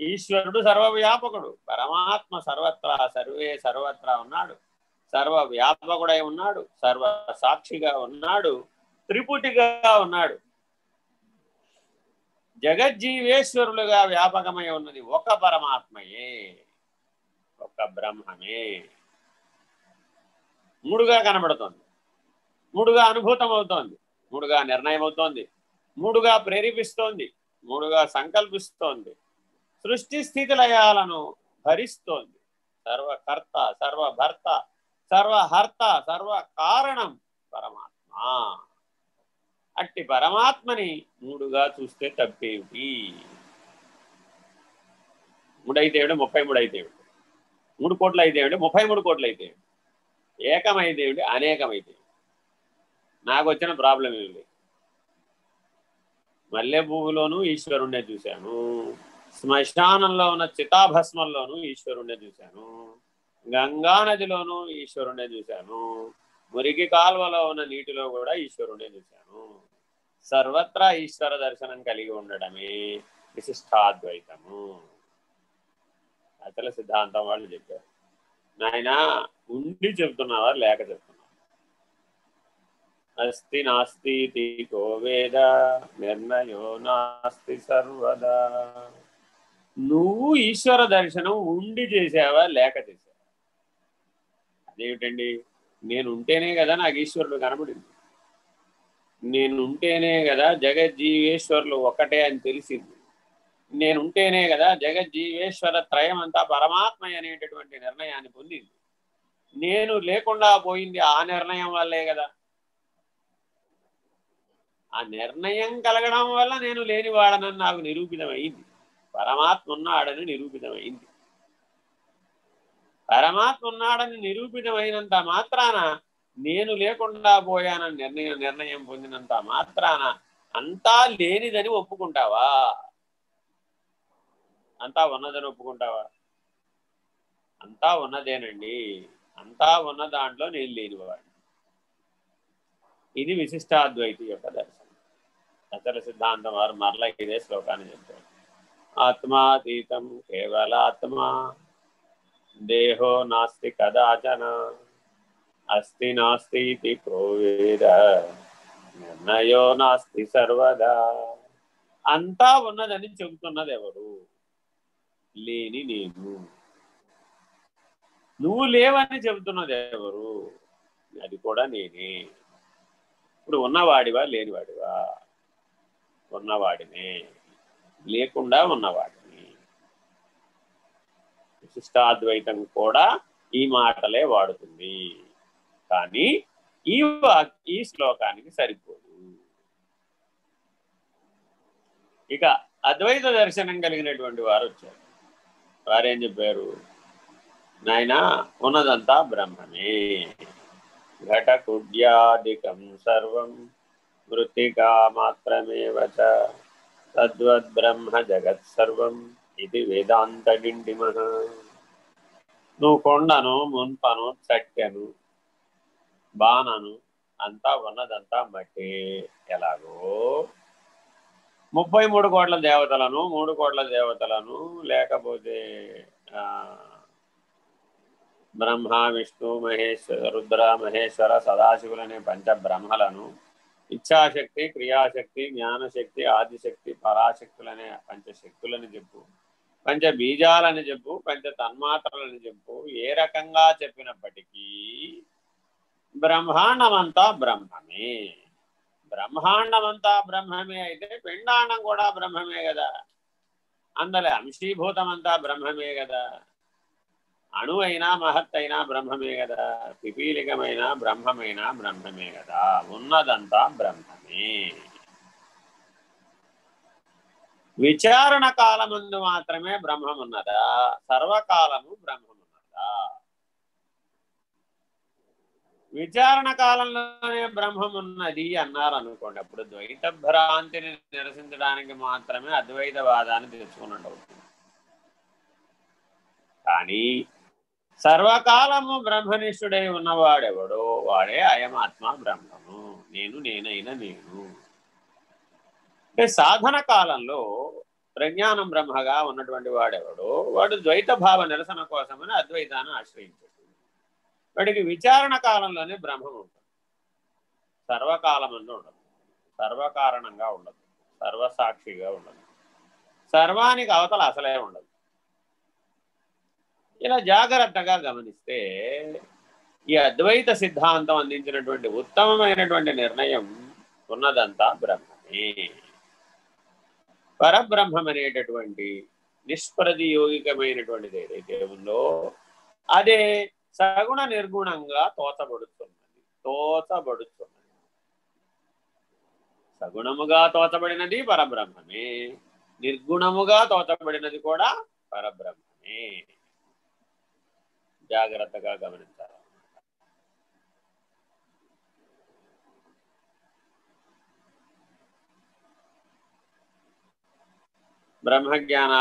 ఈశ్వరుడు సర్వవ్యాపకుడు పరమాత్మ సర్వత్రా సర్వే సర్వత్రా ఉన్నాడు. సర్వవ్యాపకుడై ఉన్నాడు సర్వ సాక్షిగా ఉన్నాడు త్రిపుటిగా ఉన్నాడు. జగజ్జీవేశ్వరులుగా వ్యాపకమై ఉన్నది ఒక పరమాత్మయే ఒక బ్రహ్మమే. మూడుగా కనబడుతోంది. మూడుగా అనుభూతం అవుతోంది మూడుగా నిర్ణయం అవుతోంది మూడుగా ప్రేరేపిస్తోంది. మూడుగా సంకల్పిస్తోంది. సృష్టి స్థితిలయాలను భరిస్తోంది. సర్వకర్త సర్వభర్త సర్వహర్త సర్వ కారణం పరమాత్మ. అట్టి పరమాత్మని మూడుగా చూస్తే తప్పేమిటి? మూడైతే ముప్పై మూడు అయితేవిడు మూడు కోట్లు అయితేవిడు ముప్పై మూడు కోట్లు అయితే ఏమిటి? అనేకమైతేవి అనేకమైతే నాకు వచ్చిన ప్రాబ్లం ఏమి మల్లె పువ్వులోనూ ఈశ్వరుణ్ణే చూశాను. శ్మశానంలో ఉన్న చితాభస్మంలోనూ ఈశ్వరుణ్ణే చూశాను. గంగా నదిలోనూ ఈశ్వరుణ్ణే చూశాను. మురికి కాల్వలో ఉన్న నీటిలో కూడా ఈశ్వరుణ్ణే చూశాను. సర్వత్రా ఈశ్వర దర్శనం కలిగి ఉండడమే విశిష్టాద్వైతము. అతల సిద్ధాంతం వాళ్ళు చెప్పారు. నాయన ఉండి చెప్తున్నావా లేక చెప్తున్నావా అస్తి నాస్తి కో వేద నిర్ణయో నాస్తి సర్వదా. నువ్వు ఈశ్వర దర్శనం ఉండి చేసావా లేక చేసావా? అదేమిటండి? నేను ఉంటేనే కదా నాకు ఈశ్వరుడు కనబడింది. నేను ఉంటేనే కదా జగజ్జీవేశ్వరులు ఒకటే అని తెలిసింది. నేను ఉంటేనే కదా జగజ్జీవేశ్వర త్రయం అంతా పరమాత్మ అనేటటువంటి నిర్ణయాన్ని పొందింది. నేను లేకుండా పోయింది ఆ నిర్ణయం వల్లే కదా. ఆ నిర్ణయం కలగడం వల్ల నేను లేనివాడనని నాకు నిరూపితమైంది. పరమాత్మ ఉన్నాడని నిరూపితమైంది. పరమాత్మ ఉన్నాడని నిరూపితమైనంత మాత్రాన నేను లేకుండా పోయానని నిర్ణయం నిర్ణయం పొందినంత మాత్రాన అంతా లేనిదని ఒప్పుకుంటావా? అంతా ఉన్నదని ఒప్పుకుంటావా? అంతా ఉన్నదేనండి. అంతా ఉన్న దాంట్లో నేను లేనివాడు ఇది విశిష్టాద్వైతి యొక్క దర్శనం. అచల సిద్ధాంతం వారు మరలా ఇదే శ్లోకాన్ని చెప్తారు. ఆత్మాతీతం కేవలాత్మా. దేహో నాస్తి కదాచన. అస్తి నాస్తి కోవేద నిర్ణయో నాస్తి సర్వదా. అంతా ఉన్నదని చెబుతున్నది ఎవరు లేని నేను. నువ్వు లేవని చెబుతున్నది ఎవరు? అది కూడా నేనే. ఇప్పుడు ఉన్నవాడివా లేనివాడివా? ఉన్నవాడినే. లేకుండా ఉన్నవాడిని. విశిష్టాద్వైతం కూడా ఈ మాటలే వాడుతుంది. కానీ ఈ వాక్ ఈ శ్లోకానికి సరిపోదు. ఇక అద్వైత దర్శనం కలిగినటువంటి వారు వచ్చారు. వారేం చెప్పారు? నాయన ఉన్నదంతా బ్రహ్మమే. ఘటకుడ్యాదికం సర్వం మృతికా మాత్రమేవ తద్వద్బ్రహ్మ జగత్ సర్వం ఇది వేదాంత డిండిమ నువ్వు కొండను మున్పను చట్టెను బాణను అంతా ఉన్నదంతా మట్టి. ఎలాగో? ముప్పై మూడు కోట్ల దేవతలను మూడు కోట్ల దేవతలను లేకపోతే బ్రహ్మ విష్ణు మహేశ్వర రుద్ర మహేశ్వర సదాశివులనే పంచ బ్రహ్మలను ఇచ్ఛాశక్తి క్రియాశక్తి జ్ఞానశక్తి ఆదిశక్తి పరాశక్తులనే పంచశక్తులని చెప్పు. పంచ బీజాలని చెప్పు పంచ తన్మాత్రలని చెప్పు. ఏ రకంగా చెప్పినప్పటికీ బ్రహ్మాండమంతా బ్రహ్మమే. బ్రహ్మాండమంతా బ్రహ్మమే అయితే పిండాండం కూడా బ్రహ్మమే కదా. అందులో అంశీభూతమంతా బ్రహ్మమే కదా. అణు అయినా మహత్ అయినా బ్రహ్మమే కదా పిపీలికమైన బ్రహ్మమైన బ్రహ్మమే కదా ఉన్నదంతా బ్రహ్మమే. విచారణ కాలమందు మాత్రమే బ్రహ్మమున్నదా సర్వకాలము బ్రహ్మమున్నదా? విచారణ కాలంలోనే బ్రహ్మమున్నది అన్నారు అనుకోండి అప్పుడు ద్వైత భ్రాంతిని నిరసించడానికి మాత్రమే అద్వైత వాదాన్ని తెచ్చుకున్నట్టు అవుతుంది కానీ సర్వకాలము బ్రహ్మనిష్ఠుడై ఉన్నవాడెవడో వాడే అయమాత్మ బ్రహ్మము. నేను నేనైనా నేను. అంటే సాధన కాలంలో ప్రజ్ఞానం బ్రహ్మగా ఉన్నటువంటి వాడెవడో వాడు ద్వైత భావ నిరసన కోసమని అద్వైతాన్ని ఆశ్రయించాడు. వాడికి విచారణ కాలంలోనే బ్రహ్మం ఉంటుంది సర్వకాలమందు ఉండదు. సర్వకారణంగా ఉండదు. సర్వసాక్షిగా ఉండదు. సర్వానికి అవతల అసలే ఉండదు. ఇలా జాగ్రత్తగా గమనిస్తే ఈ అద్వైత సిద్ధాంతం అందించినటువంటి ఉత్తమమైనటువంటి నిర్ణయం ఉన్నదంతా బ్రహ్మమే. పరబ్రహ్మం అనేటటువంటి నిష్ప్రతియోగికమైనటువంటిది ఏదైతే ఉందో అదే సగుణ నిర్గుణంగా తోచబడుతున్నది. తోచబడుతున్నది. సగుణముగా తోచబడినది పరబ్రహ్మమే. నిర్గుణముగా తోచబడినది కూడా పరబ్రహ్మమే. జాగ్రత్తగా గమనించాలి బ్రహ్మజ్ఞాన